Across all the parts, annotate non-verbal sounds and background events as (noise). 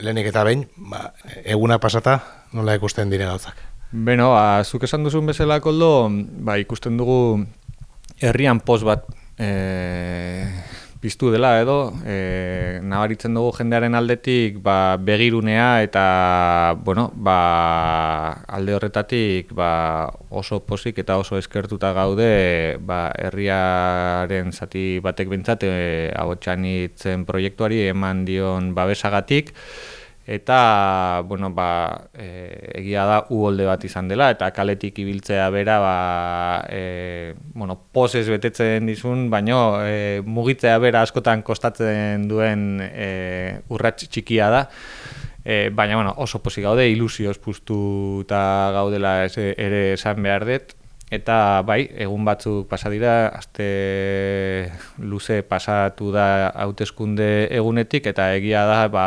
Lehenik eta behin, ba, eguna pasata, nola ikusten dire gauzak? Beno, ba, zuk esan duzun bezala koldo, ba, ikusten dugu herrian poz bat e, piztu dela edo, e, nabaritzen dugu jendearen aldetik ba, begirunea eta bueno, ba, alde horretatik ba, oso posik eta oso eskertuta gaude ba, herriaren zati batek bintzat, e, hau proiektuari eman dion babesagatik, eta bueno, ba, e, egia da uholde bat izan dela eta kaletik ibiltzea bera ba, e, bueno, poses betetzen dizun, baino e, mugitzea bera askotan kostatzen duen e, urrats txikia da. E, baina bueno, oso posi gaude, ilusioz puztu eta gaudela ere esan behar dut. Eta bai, egun batzuk pasa dira, aste luze pasatu da hauteskunde egunetik eta egia da ba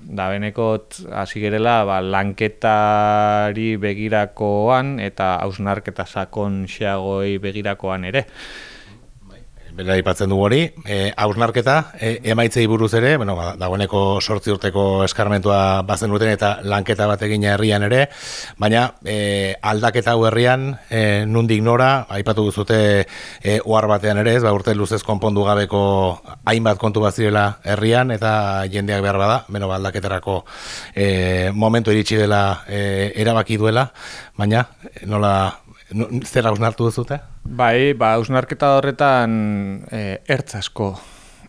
da benekot hasi gerela ba, lanketari begirakoan eta hausnarketa sakon xeagoi begirakoan ere. Bela ipatzen du hori, e, hausnarketa, e, emaitzei buruz ere, bueno, ba, dagoeneko sortzi urteko eskarmentua bazen duten eta lanketa bat egina herrian ere, baina e, aldaketa hau herrian, e, nundik nora, aipatu duzute e, oar batean ere, ez, ba, urte luzez konpondu gabeko hainbat kontu bazirela herrian, eta jendeak behar bada, beno, ba, aldaketarako e, momentu iritsi dela e, erabaki duela, baina nola zer hausnartu duzute? Bai, ba, hausnarketa horretan e, ertz asko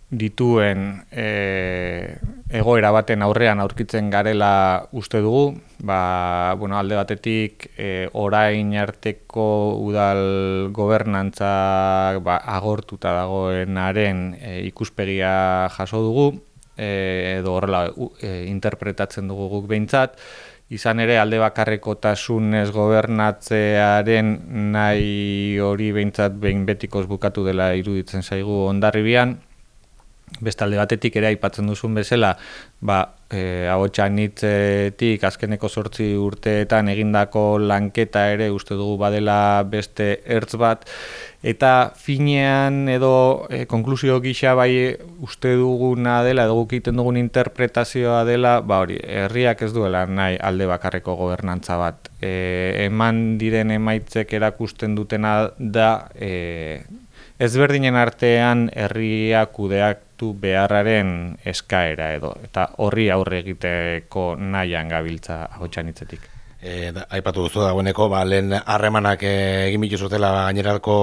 dituen e, egoera baten aurrean aurkitzen garela uste dugu, ba, bueno, alde batetik e, orain arteko udal gobernantza ba, agortuta dagoenaren e, ikuspegia jaso dugu, e, edo horrela e, interpretatzen dugu guk behintzat, izan ere alde bakarrekotasunez gobernatzearen nahi hori behintzat behin betikoz bukatu dela iruditzen zaigu ondarribian. Bestalde batetik ere aipatzen duzun bezala, ba, e, hau nitzetik azkeneko sortzi urteetan egindako lanketa ere uste dugu badela beste ertz bat, eta finean edo e, konklusio gisa bai uste duguna dela edo gukiten dugun interpretazioa dela ba hori, herriak ez duela nahi alde bakarreko gobernantza bat. E, eman diren emaitzek erakusten dutena da e, ezberdinen artean herriak kudeaktu beharraren eskaera edo eta horri aurre egiteko nahian gabiltza hau txanitzetik E, aipatu duzu dagoeneko, ba, lehen harremanak e, egin bitu zutela gainerako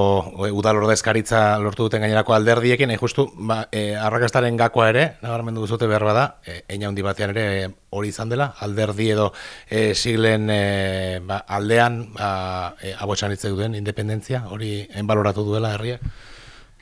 e, udal ordezkaritza lortu duten gainerako alderdiekin, e, justu, ba, e, arrakastaren gakoa ere, nabarmendu duzute behar bada, e, eina hundi batean ere hori izan dela, alderdi edo e, siglen e, ba, aldean ba, e, abotxan duten independentzia, hori enbaloratu duela herriak?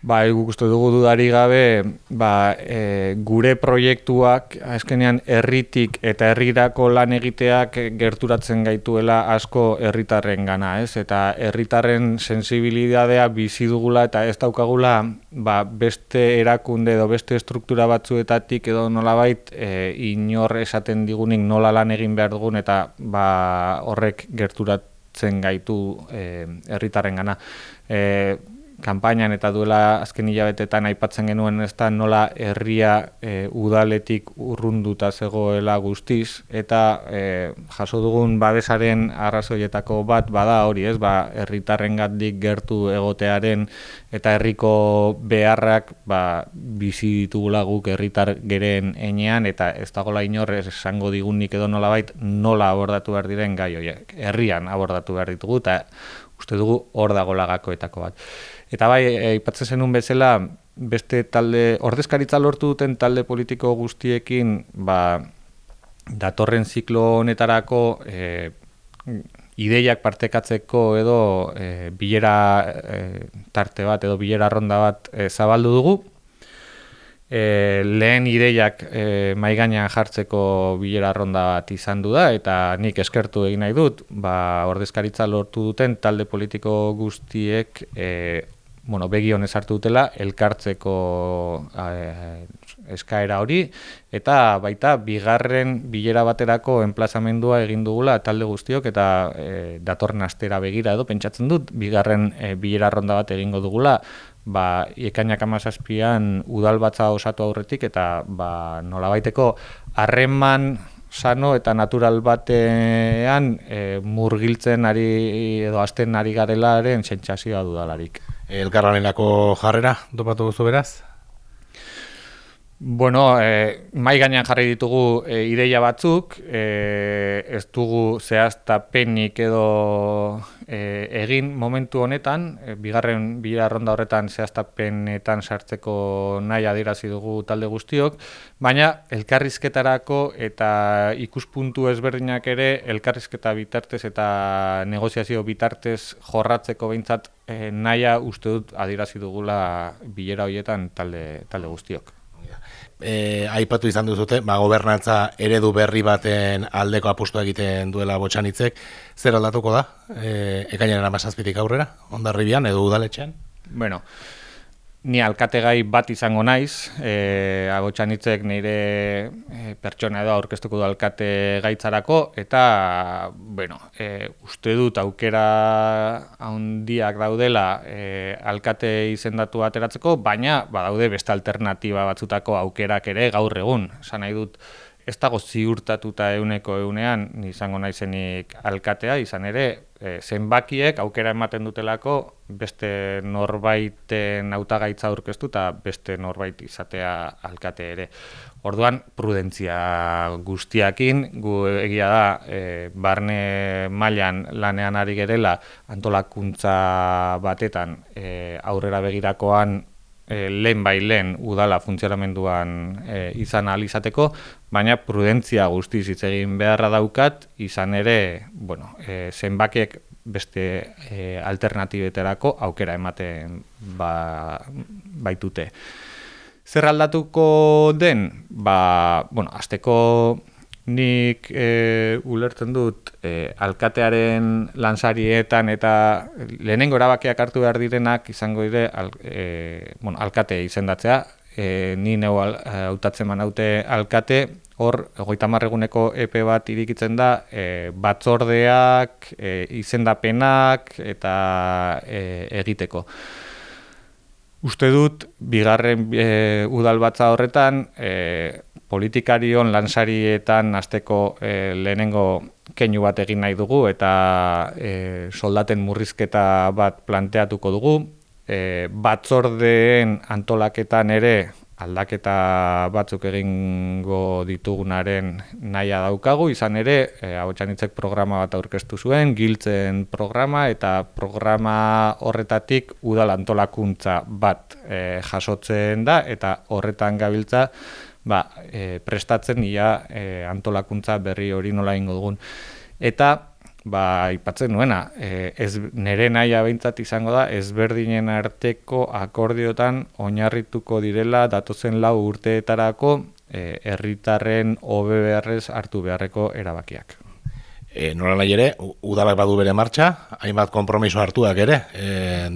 Ba, guk uste dugu dudari gabe, ba, e, gure proiektuak, azkenean herritik eta herrirako lan egiteak gerturatzen gaituela asko herritarren gana, ez? Eta herritarren sensibilidadea bizi dugula eta ez daukagula ba, beste erakunde edo beste struktura batzuetatik edo nolabait e, inor esaten digunik nola lan egin behar dugun eta ba, horrek gerturatzen gaitu e, herritarren gana. E, kanpainan eta duela azken hilabetetan aipatzen genuen ez da nola herria e, udaletik urrunduta zegoela guztiz eta e, jaso dugun babesaren arrazoietako bat bada hori ez? Ba herritarrengatik gertu egotearen eta herriko beharrak ba bizi ditugula guk herritar geren enean eta ez dagola inor esango digunik edo nolabait nola abordatu behar diren gai horiek. Herrian abordatu behar ditugu eta uste dugu hor dago lagakoetako bat. Eta bai, aipatzen zenun bezala, beste talde, ordezkaritza lortu duten talde politiko guztiekin, ba, datorren ziklo honetarako e, ideiak partekatzeko edo e, bilera e, tarte bat edo bilera ronda bat e, zabaldu dugu, e, lehen ideiak e, maiganean jartzeko bilera ronda bat izan du da, eta nik eskertu egin nahi dut, ba, ordezkaritza lortu duten talde politiko guztiek e, bueno, begion hartu dutela elkartzeko e, eskaera hori eta baita bigarren bilera baterako enplazamendua egin dugula talde guztiok eta e, datorren astera begira edo pentsatzen dut bigarren e, bilera ronda bat egingo dugula ba, ekainak amazazpian udal batza osatu aurretik eta ba, nolabaiteko harreman sano eta natural batean e, murgiltzen ari edo azten ari garelaren sentsazioa dudalarik. Elkarrarenako jarrera, dopatu guzu beraz? Bueno, e, mai gainean jarri ditugu e, ideia batzuk, e, ez dugu zehaztapenik edo e, egin momentu honetan, e, bigarren bila ronda horretan zehaztapenetan sartzeko nahi adirazi dugu talde guztiok, baina elkarrizketarako eta ikuspuntu ezberdinak ere elkarrizketa bitartez eta negoziazio bitartez jorratzeko behintzat e, naia uste dut adirazi dugula bilera horietan talde, talde guztiok e, aipatu izan duzute, ba, gobernantza eredu berri baten aldeko apustu egiten duela botxanitzek, zer aldatuko da, e, ekainaren amazazpitik aurrera, ondarribian edo udaletxean? Bueno, Ni alkategai bat izango naiz, e, agotxan hitzek nire e, pertsona edo aurkeztuko du alkate gaitzarako, eta, bueno, e, uste dut aukera handiak daudela e, alkate izendatu ateratzeko, baina badaude beste alternatiba batzutako aukerak ere gaur egun. Esan nahi dut, ez dago ziurtatuta euneko eunean, izango naizenik alkatea, izan ere, e, zenbakiek aukera ematen dutelako beste norbaiten hautagaitza aurkeztu eta beste norbait izatea alkate ere. Orduan, prudentzia guztiakin, gu egia da, e, barne mailan lanean ari gerela, antolakuntza batetan e, aurrera begirakoan e, lehen bai lehen udala funtzionamenduan e, izan alizateko, baina prudentzia guztiz hitz egin beharra daukat, izan ere, bueno, e, zenbakiek beste e, alternatibeterako aukera ematen ba, baitute. Zer aldatuko den? Ba, bueno, azteko nik e, ulertzen dut e, alkatearen lansarietan eta lehenengo erabakiak hartu behar direnak izango dire al, e, bueno, alkate izendatzea. E, ni neu hautatzen manaute alkate hor egoita marreguneko epe bat irikitzen da e, batzordeak e, izendapenak eta e, egiteko. Uste dut, bigarren e, udal batza horretan, e, politikarion lansarietan azteko e, lehenengo keinu bat egin nahi dugu eta e, soldaten murrizketa bat planteatuko dugu. E, batzordeen antolaketan ere aldaketa batzuk egingo ditugunaren naia daukagu, izan ere, e, hau txanitzek programa bat aurkeztu zuen, giltzen programa eta programa horretatik udal antolakuntza bat e, jasotzen da eta horretan gabiltza ba, e, prestatzen ia e, antolakuntza berri hori nola ingo dugun. Eta, ba, ipatzen nuena, e, ez nere nahi abeintzat izango da, ezberdinen arteko akordiotan oinarrituko direla datozen lau urteetarako e, herritarren OBBRez hartu beharreko erabakiak. E, Nola nahi ere, udalak badu bere martxa, hainbat konpromiso hartuak ere, e,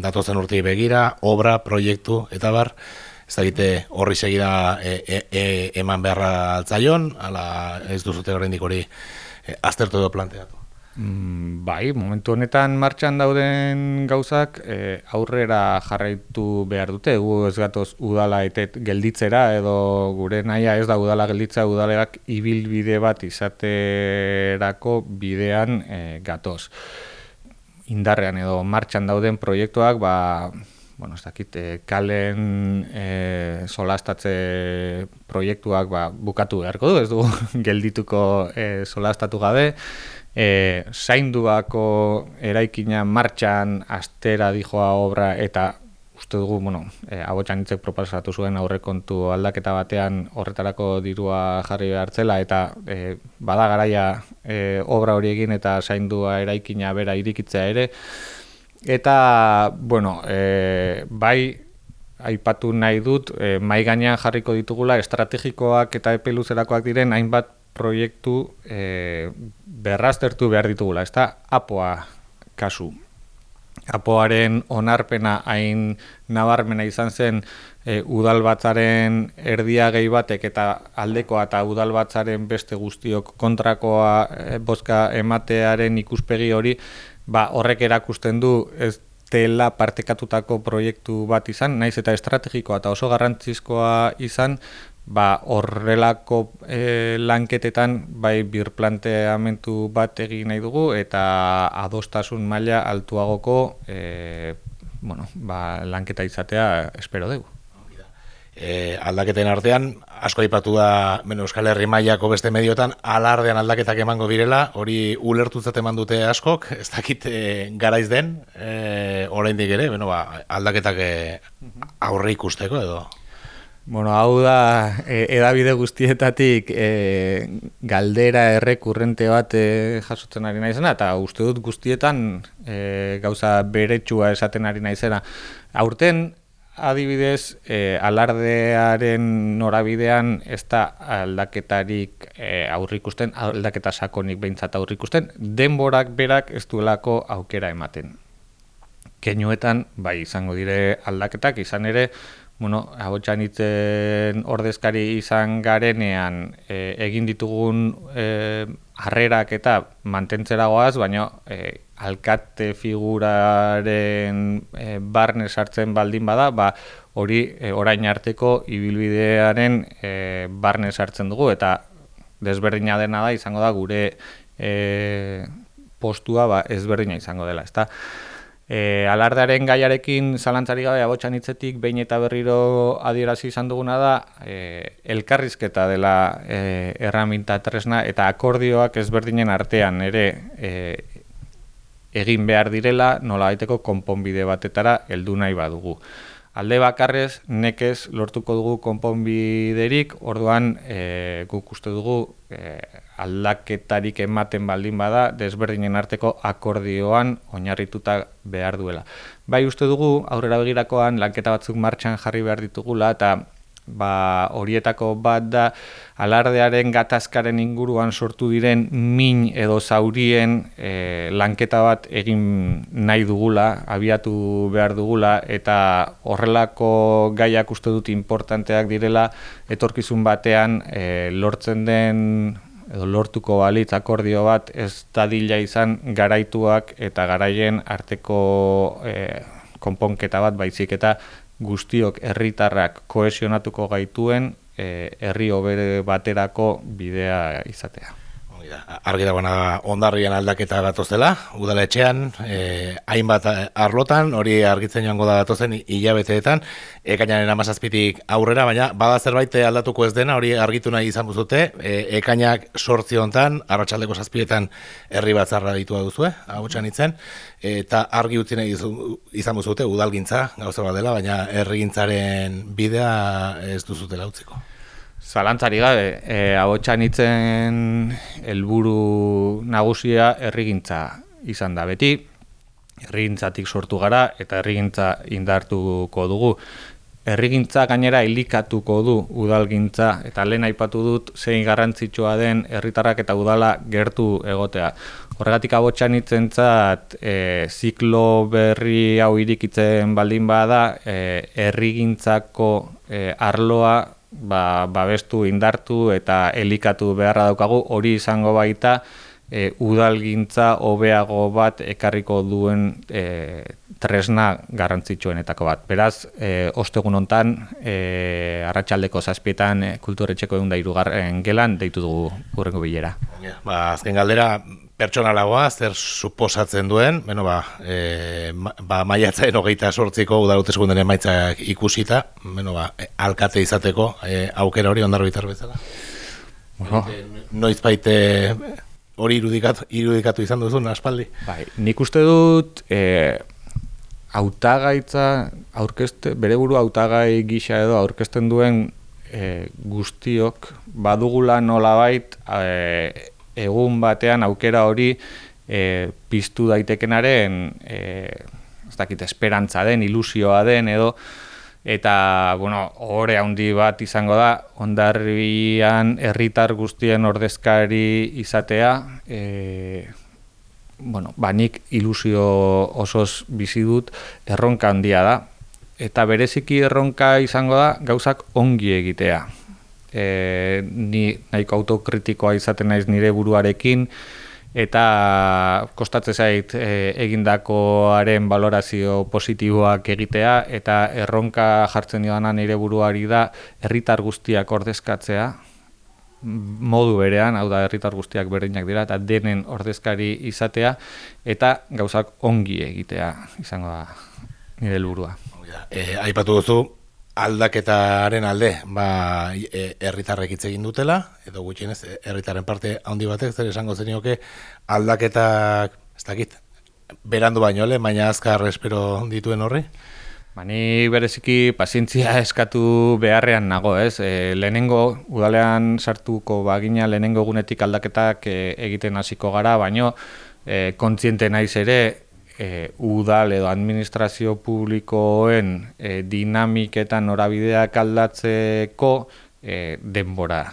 datozen urtei begira, obra, proiektu, eta bar, ez dakite horri segida e, e, e, eman beharra altzaion, ala ez duzute horrendik hori e, aztertu edo planteatu. Mm, bai, momentu honetan martxan dauden gauzak e, aurrera jarraitu behar dute, gu ez gatoz udala etet gelditzera edo gure naia ez da udala gelditza udaleak ibilbide bat izaterako bidean e, gatoz. Indarrean edo martxan dauden proiektuak, ba, bueno, ez dakit, e, kalen e, solastatze proiektuak ba, bukatu beharko du, ez du (laughs) geldituko e, solastatu gabe, e, zainduako eraikina martxan astera dijoa obra eta uste dugu, bueno, e, abotxan hitzek proposatu zuen aurrekontu aldaketa batean horretarako dirua jarri behartzela eta e, bada garaia e, obra hori egin eta zaindua eraikina bera irikitzea ere, Eta, bueno, e, bai, aipatu nahi dut, e, mai gainean jarriko ditugula estrategikoak eta epe luzerakoak diren hainbat proiektu e, berraztertu behar ditugula, ez da, apoa kasu. apoaren onarpena hain nabarmena izan zen e, udalbatzaren erdia gehi batek eta aldekoa eta udalbatzaren beste guztiok kontrakoa e, bozka ematearen ikuspegi hori, ba, horrek erakusten du ez dela partekatutako proiektu bat izan, naiz eta estrategikoa eta oso garrantzizkoa izan, ba, horrelako e, lanketetan bai birplanteamentu bat egin nahi dugu eta adostasun maila altuagoko e, bueno, ba, lanketa izatea espero dugu e, aldaketen artean, asko aipatu da bueno, Euskal Herri mailako beste mediotan, alardean aldaketak emango direla, hori ulertutzat eman dute askok, (laughs) ez dakit e, garaiz den, e, oraindik ere, bueno, ba, aldaketak e, aurre ikusteko edo? Bueno, hau da, e, edabide guztietatik e, galdera errekurrente bat e, jasotzen ari naizena, eta uste dut guztietan e, gauza beretsua esaten ari naizena. Aurten, adibidez, e, alardearen norabidean ez da aldaketarik e, aurrikusten, aldaketa sakonik behintzat aurrikusten, denborak berak ez duelako aukera ematen. Keinoetan, bai, izango dire aldaketak, izan ere, bueno, hau itzen ordezkari izan garenean e, egin ditugun e, harrerak eta mantentzeragoaz, baina e, alkate figuraren e, barne sartzen baldin bada, ba, hori e, orain arteko ibilbidearen e, barne sartzen dugu, eta desberdina dena da, izango da, gure e, postua ba, ezberdina izango dela, ezta? E, alardearen gaiarekin zalantzari gabe abotxan hitzetik behin eta berriro adierazi izan duguna da e, elkarrizketa dela e, erraminta tresna eta akordioak ezberdinen artean ere e, egin behar direla nola baiteko konponbide batetara heldu nahi badugu. Alde bakarrez, nekez lortuko dugu konponbiderik, orduan e, guk uste dugu e, aldaketarik ematen baldin bada, desberdinen arteko akordioan oinarrituta behar duela. Bai uste dugu, aurrera begirakoan lanketa batzuk martxan jarri behar ditugula, eta ba, horietako bat da alardearen gatazkaren inguruan sortu diren min edo zaurien e, lanketa bat egin nahi dugula, abiatu behar dugula eta horrelako gaiak uste dut importanteak direla etorkizun batean e, lortzen den edo lortuko balitz akordio bat ez dadila izan garaituak eta garaien arteko e, konponketa bat baizik eta guztiok herritarrak kohesionatuko gaituen eh, herri hobere baterako bidea izatea. Argi dagoena ondarrian aldaketa gatozela, udaletxean, e, hainbat arlotan, hori argitzen joango da gatozen hilabeteetan, ekainaren amazazpitik aurrera, baina bada zerbait aldatuko ez dena, hori argitu nahi izan buzute, e, ekainak sortzi hontan, arratsaldeko zazpietan herri batzarra ditua duzu, hau itzen, eta argi utzi nahi izan buzute, udalgintza, gauza bat dela, baina herrigintzaren bidea ez duzutela utziko. Zalantzari gabe, e, abotxan itzen helburu nagusia errigintza izan da beti, errigintzatik sortu gara eta errigintza indartuko dugu. Errigintza gainera ilikatuko du udalgintza eta lehen aipatu dut zein garrantzitsua den herritarrak eta udala gertu egotea. Horregatik abotxan itzen zat, e, ziklo berri hau irikitzen baldin bada, e, errigintzako e, arloa ba, babestu, indartu eta elikatu beharra daukagu, hori izango baita e, udalgintza hobeago bat ekarriko duen e, tresna garrantzitsuenetako bat. Beraz, e, ostegun hontan, e, arratsaldeko zazpietan e, kulturetxeko egun da irugarren gelan, deitu dugu urrengo bilera. Ba, azken galdera, pertsonalagoa, zer suposatzen duen, bueno, ba, e, ba, maiatzaen hogeita sortziko udaluteskunden emaitzak ikusita, bueno, ba, alkate izateko e, aukera hori ondarro bitar bezala. Bueno. Noiz baite hori irudikatu, irudikatu izan duzun, aspaldi? Bai, nik uste dut, e, autagaitza, aurkeste, bere buru autagai gisa edo aurkezten duen e, guztiok, badugula nolabait, e, egun batean aukera hori e, piztu daitekenaren e, ez dakit esperantza den, ilusioa den edo eta bueno, ore handi bat izango da ondarrian herritar guztien ordezkari izatea e, bueno, ba, nik ilusio osoz bizi dut erronka handia da. Eta bereziki erronka izango da gauzak ongi egitea. E, ni nahiko autokritikoa izaten naiz nire buruarekin, eta kostatze zait e, egindakoaren valorazio positiboak egitea eta erronka jartzen didana nire buruari da herritar guztiak ordezkatzea modu berean, hau da herritar guztiak berdinak dira eta denen ordezkari izatea eta gauzak ongi egitea izango da nire helburua. E, aipatu duzu aldaketaren alde, ba, e, herritarrek hitz egin dutela, edo gutxienez, herritarren parte handi batek, zer esango zenioke, aldaketak, ez dakit, berandu baino, le, baina azkar espero dituen horri? Bani bereziki pazientzia eskatu beharrean nago, ez? E, lehenengo, udalean sartuko bagina, lehenengo egunetik aldaketak e, egiten hasiko gara, baino e, kontziente naiz ere, e, udal edo administrazio publikoen e, dinamiketan norabideak aldatzeko e, denbora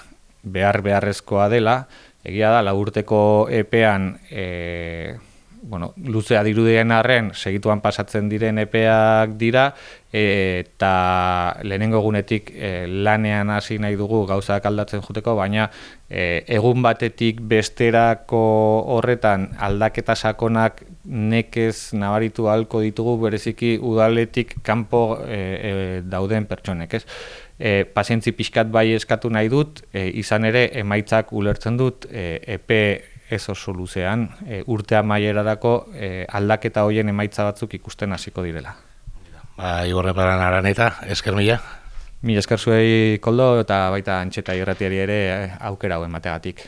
behar beharrezkoa dela, egia da, laburteko epean e, bueno, luzea dirudien arren, segituan pasatzen diren epeak dira, eta lehenengo egunetik e, lanean hasi nahi dugu gauzak aldatzen juteko, baina e, egun batetik besterako horretan aldaketa sakonak nekez nabaritu halko ditugu bereziki udaletik kanpo e, e, dauden pertsonek, ez? E, pazientzi pixkat bai eskatu nahi dut, izan ere emaitzak ulertzen dut e, epe ez oso luzean, e, urtea maierarako e, aldaketa hoien emaitza batzuk ikusten hasiko direla. Ba, Igorre Paran Araneta, esker mila. Mi esker zuei koldo eta baita antxeta irratiari ere aukera hauen mategatik.